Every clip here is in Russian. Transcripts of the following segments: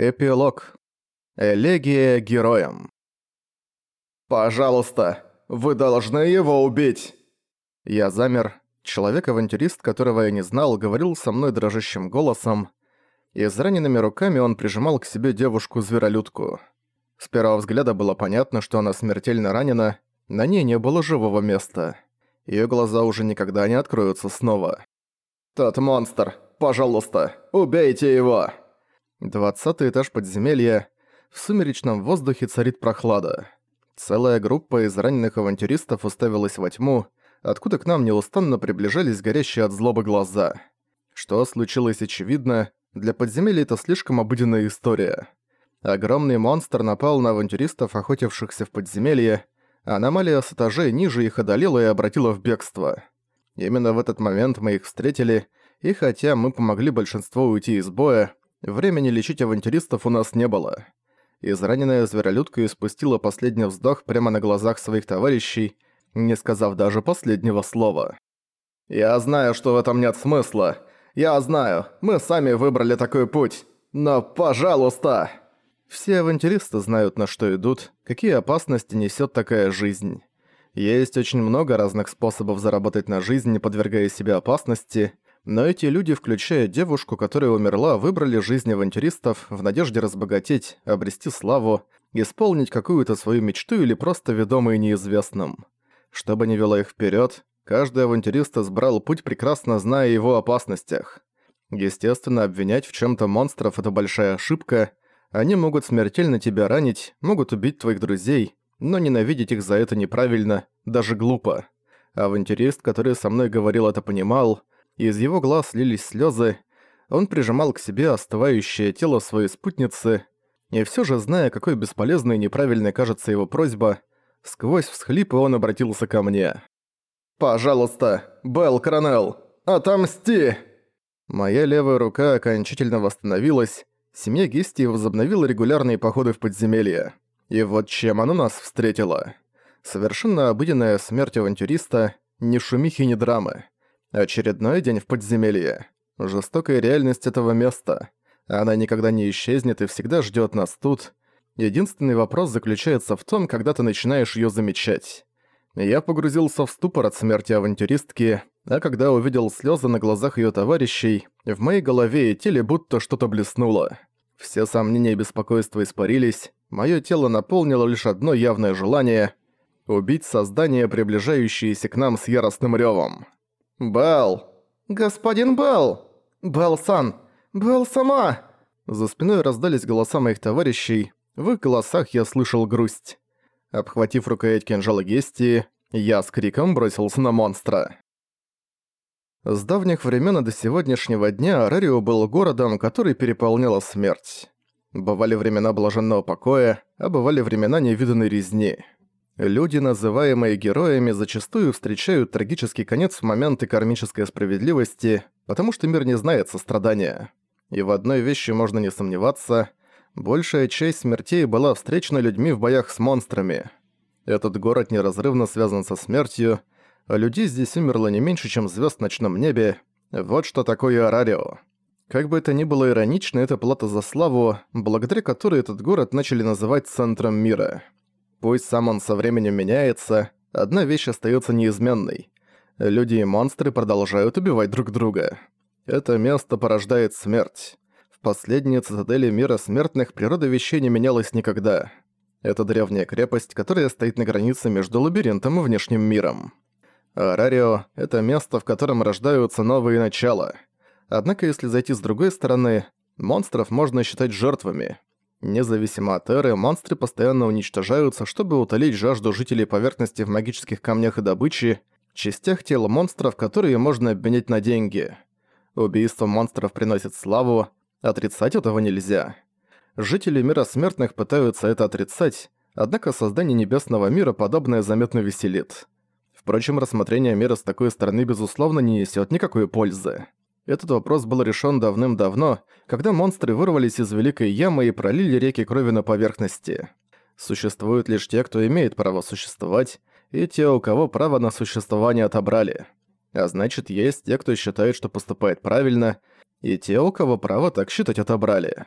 Эпилог. Элегия героям. «Пожалуйста, вы должны его убить!» Я замер. Человек-авантюрист, которого я не знал, говорил со мной дрожащим голосом, и с ранеными руками он прижимал к себе девушку-зверолюдку. С первого взгляда было понятно, что она смертельно ранена, на ней не было живого места. Её глаза уже никогда не откроются снова. «Тот монстр! Пожалуйста, убейте его!» Двадцатый этаж подземелья. В сумеречном воздухе царит прохлада. Целая группа из раненых авантюристов уставилась во тьму, откуда к нам неустанно приближались горящие от злобы глаза. Что случилось очевидно, для подземелья это слишком обыденная история. Огромный монстр напал на авантюристов, охотившихся в подземелье, аномалия с этажей ниже их одолела и обратила в бегство. Именно в этот момент мы их встретили, и хотя мы помогли большинству уйти из боя, Времени лечить авантюристов у нас не было. Израненная зверолюдка испустила последний вздох прямо на глазах своих товарищей, не сказав даже последнего слова. «Я знаю, что в этом нет смысла. Я знаю, мы сами выбрали такой путь. Но, пожалуйста!» Все авантюристы знают, на что идут, какие опасности несет такая жизнь. Есть очень много разных способов заработать на жизнь, не подвергая себя опасности – но эти люди, включая девушку, которая умерла, выбрали жизнь авантюристов в надежде разбогатеть, обрести славу, исполнить какую-то свою мечту или просто ведомые неизвестным. Что бы ни вело их вперед, каждый авантюрист избрал путь, прекрасно зная его опасностях. Естественно, обвинять в чем то монстров – это большая ошибка. Они могут смертельно тебя ранить, могут убить твоих друзей, но ненавидеть их за это неправильно, даже глупо. Авантюрист, который со мной говорил, это понимал – из его глаз лились слезы. Он прижимал к себе остывающее тело своей спутницы, и все же, зная, какой бесполезной и неправильной кажется его просьба, сквозь всхлипы он обратился ко мне. «Пожалуйста, Белл Коронел, отомсти!» Моя левая рука окончательно восстановилась, семья Гисти возобновила регулярные походы в подземелье. И вот чем оно нас встретило. Совершенно обыденная смерть авантюриста, ни шумихи, ни драмы. Очередной день в подземелье. Жестокая реальность этого места. Она никогда не исчезнет и всегда ждёт нас тут. Единственный вопрос заключается в том, когда ты начинаешь её замечать. Я погрузился в ступор от смерти авантюристки, а когда увидел слёзы на глазах её товарищей, в моей голове и теле будто что-то блеснуло. Все сомнения и беспокойства испарились, моё тело наполнило лишь одно явное желание — убить создание, приближающееся к нам с яростным рёвом. «Белл! Господин Белл! Белл-сан! Белл сама!» За спиной раздались голоса моих товарищей, в их голосах я слышал грусть. Обхватив рукоять кинжала Гестии, я с криком бросился на монстра. С давних времен и до сегодняшнего дня Арарио был городом, который переполняла смерть. Бывали времена блаженного покоя, а бывали времена невиданной резни. Люди, называемые героями, зачастую встречают трагический конец в моменты кармической справедливости, потому что мир не знает сострадания. И в одной вещи можно не сомневаться, большая часть смертей была встречена людьми в боях с монстрами. Этот город неразрывно связан со смертью, а людей здесь умерло не меньше, чем звезд в ночном небе. Вот что такое Арарио. Как бы это ни было иронично, это плата за славу, благодаря которой этот город начали называть центром мира. Пусть сам он со временем меняется, одна вещь остается неизменной. Люди и монстры продолжают убивать друг друга. Это место порождает смерть. В последней цитадели мира смертных природа вещей не менялась никогда. Это древняя крепость, которая стоит на границе между лабиринтом и внешним миром. Арарио — это место, в котором рождаются новые начала. Однако, если зайти с другой стороны, монстров можно считать жертвами. Независимо от эры, монстры постоянно уничтожаются, чтобы утолить жажду жителей поверхности в магических камнях и добыче, частях тел монстров, которые можно обменять на деньги. Убийство монстров приносит славу, отрицать этого нельзя. Жители мира смертных пытаются это отрицать, однако создание небесного мира подобное заметно веселит. Впрочем, рассмотрение мира с такой стороны безусловно не несет никакой пользы. Этот вопрос был решен давным-давно, когда монстры вырвались из Великой Ямы и пролили реки крови на поверхности. Существуют лишь те, кто имеет право существовать, и те, у кого право на существование отобрали. А значит, есть те, кто считает, что поступает правильно, и те, у кого право так считать отобрали.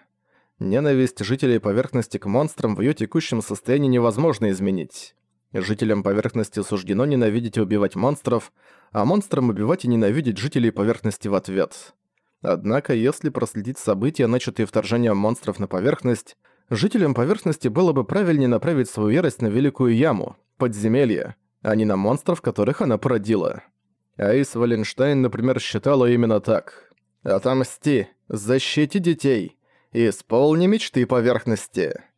Ненависть жителей поверхности к монстрам в её текущем состоянии невозможно изменить. Жителям поверхности суждено ненавидеть и убивать монстров, а монстрам убивать и ненавидеть жителей поверхности в ответ. Однако, если проследить события, начатые вторжением монстров на поверхность, жителям поверхности было бы правильнее направить свою ярость на Великую Яму, подземелье, а не на монстров, которых она породила. Аис Валенштайн, например, считала именно так. «Отомсти! Защити детей! Исполни мечты поверхности!»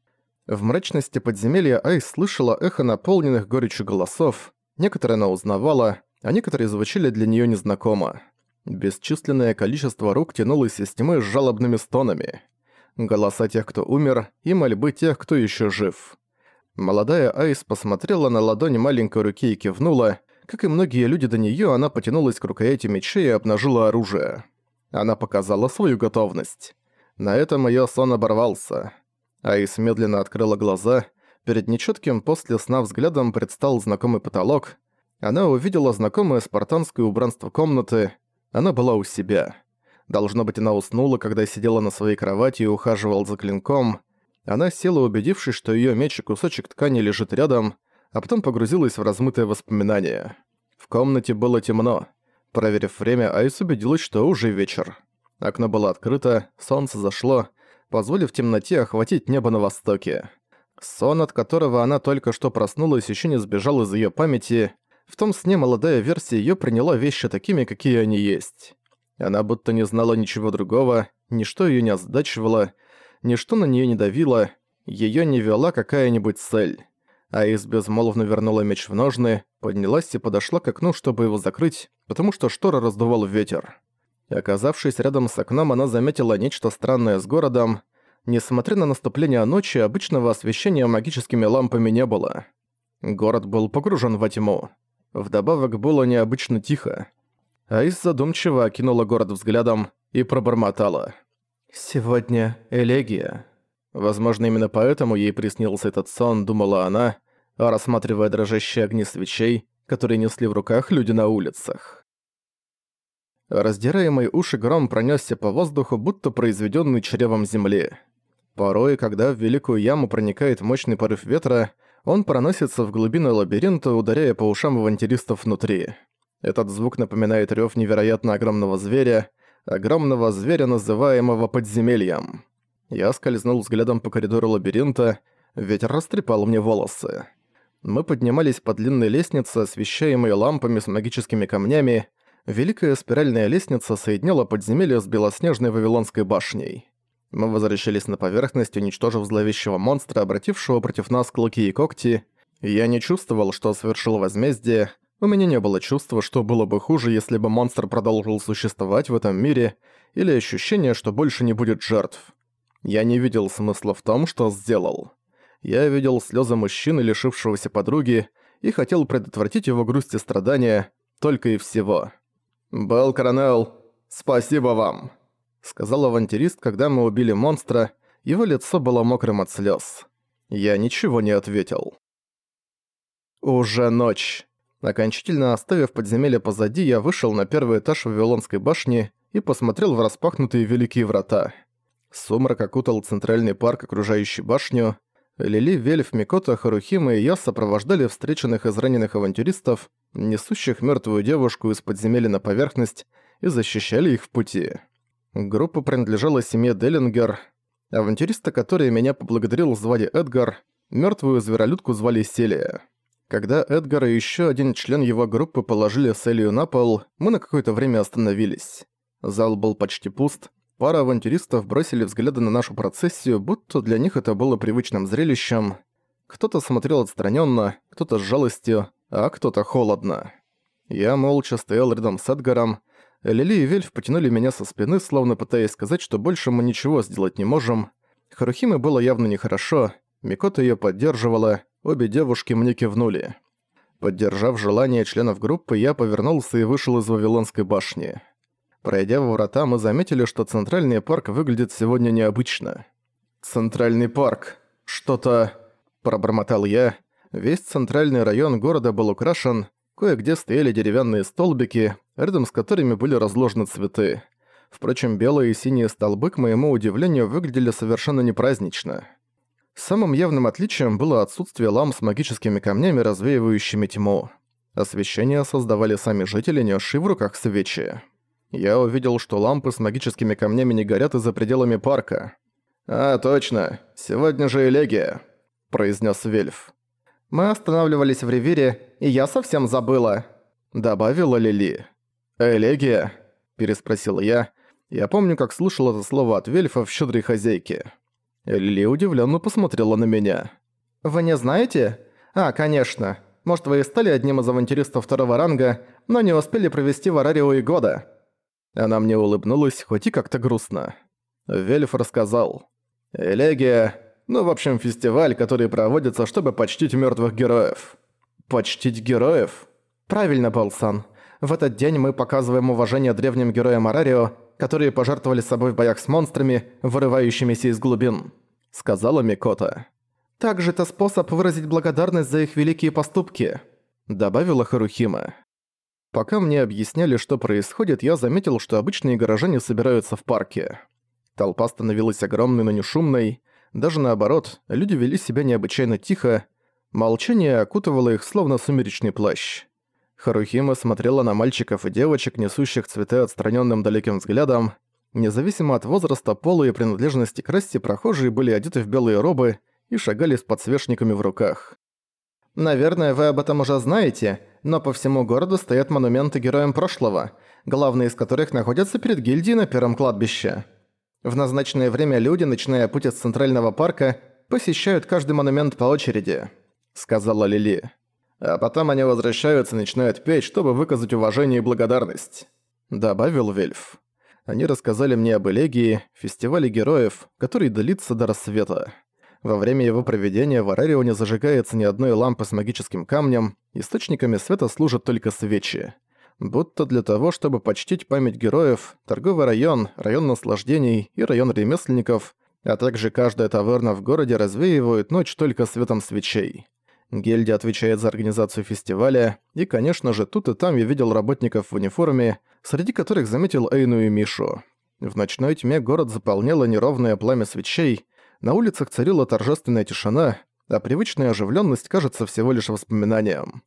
В мрачности подземелья Айс слышала эхо наполненных горечью голосов, некоторые она узнавала, а некоторые звучали для неё незнакомо. Бесчисленное количество рук тянулось из тьмы с жалобными стонами. Голоса тех, кто умер, и мольбы тех, кто ещё жив. Молодая Айс посмотрела на ладонь маленькой руки и кивнула. Как и многие люди до неё, она потянулась к рукояти мечей и обнажила оружие. Она показала свою готовность. На этом её сон оборвался. Айс медленно открыла глаза. Перед нечётким после сна взглядом предстал знакомый потолок. Она увидела знакомое спартанское убранство комнаты, она была у себя. Должно быть, она уснула, когда сидела на своей кровати и ухаживала за клинком. Она села, убедившись, что её меч и кусочек ткани лежит рядом, а потом погрузилась в размытые воспоминания. В комнате было темно. Проверив время, Айс убедилась, что уже вечер. Окно было открыто, солнце зашло, позволив темноте охватить небо на востоке. Сон, от которого она только что проснулась, ещё не сбежал из её памяти, в том сне молодая версия её приняла вещи такими, какие они есть. Она будто не знала ничего другого, ничто её не озадачивало, ничто на неё не давило, её не вела какая-нибудь цель. Аис безмолвно вернула меч в ножны, поднялась и подошла к окну, чтобы его закрыть, потому что штора раздувал ветер. Оказавшись рядом с окном, она заметила нечто странное с городом. Несмотря на наступление ночи, обычного освещения магическими лампами не было. Город был погружен во тьму. Вдобавок было необычно тихо. Айс задумчиво окинула город взглядом и пробормотала. «Сегодня элегия». Возможно, именно поэтому ей приснился этот сон, думала она, рассматривая дрожащие огни свечей, которые несли в руках люди на улицах. Раздираемый уши гром пронесся по воздуху, будто произведенный чревом земли. Порой, когда в великую яму проникает мощный порыв ветра, он проносится в глубины лабиринта, ударяя по ушам авантюристов внутри. Этот звук напоминает рёв невероятно огромного зверя, огромного зверя, называемого подземельем. Я скользнул взглядом по коридору лабиринта, ветер растрепал мне волосы. Мы поднимались по длинной лестнице, освещаемой лампами с магическими камнями. Великая спиральная лестница соединяла подземелье с белоснежной Вавилонской башней. Мы возвращались на поверхность, уничтожив зловещего монстра, обратившего против нас клыки и когти. Я не чувствовал, что совершил возмездие. У меня не было чувства, что было бы хуже, если бы монстр продолжил существовать в этом мире, или ощущение, что больше не будет жертв. Я не видел смысла в том, что сделал. Я видел слезы мужчины, лишившегося подруги, и хотел предотвратить его грусть и страдания, только и всего. «Белл Коронел, спасибо вам!» сказал авантюрист, когда мы убили монстра, его лицо было мокрым от слез. Я ничего не ответил. Уже ночь. Окончательно оставив подземелье позади, я вышел на первый этаж Вавилонской башни и посмотрел в распахнутые великие врата. Сумрак окутал центральный парк, окружающий башню. Лили, Вельф, Микота, Харухима и я сопровождали встреченных израненных авантюристов, несущих мертвую девушку из подземелья на поверхность, и защищали их в пути. Группа принадлежала семье Деллингер. Авантюриста, который меня поблагодарил, звали Эдгар. Мертвую зверолюдку звали Селия. Когда Эдгар и еще один член его группы положили Селию на пол, мы на какое-то время остановились. Зал был почти пуст. Пара авантюристов бросили взгляды на нашу процессию, будто для них это было привычным зрелищем. Кто-то смотрел отстраненно, кто-то с жалостью, а кто-то холодно. Я молча стоял рядом с Эдгаром, Лили и Вельф потянули меня со спины, словно пытаясь сказать, что больше мы ничего сделать не можем. Харухиме было явно нехорошо, Микота её поддерживала, обе девушки мне кивнули. Поддержав желание членов группы, я повернулся и вышел из Вавилонской башни. Пройдя во врата, мы заметили, что Центральный парк выглядит сегодня необычно. «Центральный парк. Что-то...» – пробормотал я. Весь центральный район города был украшен, Кое-где стояли деревянные столбики, рядом с которыми были разложены цветы. Впрочем, белые и синие столбы, к моему удивлению, выглядели совершенно непразднично. Самым явным отличием было отсутствие ламп с магическими камнями, развеивающими тьму. Освещение создавали сами жители, несшие в руках свечи. Я увидел, что лампы с магическими камнями не горят и за пределами парка. «А, точно. Сегодня же элегия», — произнес Вельф. «Мы останавливались в Ривире, и я совсем забыла», — добавила Лили. «Элегия?» — переспросил я. Я помню, как слышал это слово от Вельфа в «Щедрой хозяйке». Лили удивленно посмотрела на меня. «Вы не знаете? А, конечно. Может, вы и стали одним из авантюристов второго ранга, но не успели провести в Арарио и года». Она мне улыбнулась, хоть и как-то грустно. Вельф рассказал. «Элегия... Ну, в общем, фестиваль, который проводится, чтобы почтить мертвых героев». «Почтить героев?» «Правильно, Полсан. В этот день мы показываем уважение древним героям Арарио, которые пожертвовали собой в боях с монстрами, вырывающимися из глубин», — сказала Микота. «Также это способ выразить благодарность за их великие поступки», — добавила Харухима. Пока мне объясняли, что происходит, я заметил, что обычные горожане собираются в парке. Толпа становилась огромной, но не шумной. Даже наоборот, люди вели себя необычайно тихо. Молчание окутывало их словно сумеречный плащ. Харухима смотрела на мальчиков и девочек, несущих цветы отстраненным далеким взглядом. Независимо от возраста, пола и принадлежности к расте, прохожие были одеты в белые робы и шагали с подсвечниками в руках. «Наверное, вы об этом уже знаете», но по всему городу стоят монументы героям прошлого, главные из которых находятся перед гильдией на первом кладбище. В назначенное время люди, начиная путь из Центрального парка, посещают каждый монумент по очереди», — сказала Лили. «А потом они возвращаются и начинают петь, чтобы выказать уважение и благодарность», — добавил Вельф. Они рассказали мне об элегии, фестивале героев, который длится до рассвета. Во время его проведения в Арарио не зажигается ни одной лампы с магическим камнем, источниками света служат только свечи. Будто для того, чтобы почтить память героев, торговый район, район наслаждений и район ремесленников, а также каждая таверна в городе развеивают ночь только светом свечей. Гильдия отвечает за организацию фестиваля, и, конечно же, тут и там я видел работников в униформе, среди которых заметил Эйну и Мишу. В ночной тьме город заполняло неровное пламя свечей, на улицах царила торжественная тишина, а привычная оживленность кажется всего лишь воспоминанием.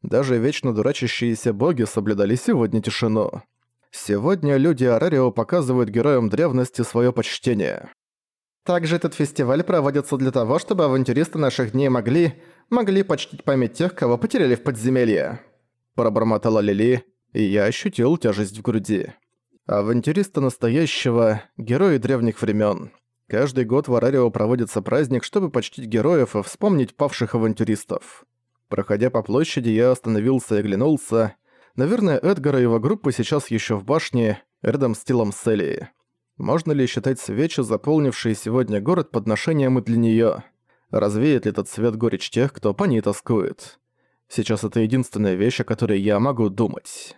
Даже вечно дурачащиеся боги соблюдали сегодня тишину. Сегодня люди Арарио показывают героям древности свое почтение. Также этот фестиваль проводится для того, чтобы авантюристы наших дней могли... могли почтить память тех, кого потеряли в подземелье. Пробормотала Лили, и я ощутил тяжесть в груди. Авантюристы настоящего, герои древних времен. Каждый год в Арарио проводится праздник, чтобы почтить героев и вспомнить павших авантюристов. Проходя по площади, я остановился и оглянулся. Наверное, Эдгар и его группа сейчас еще в башне, рядом с телом Селии. Можно ли считать свечи, заполнившие сегодня город, подношением и для нее? Развеет ли этот свет горечь тех, кто по ней тоскует? Сейчас это единственная вещь, о которой я могу думать.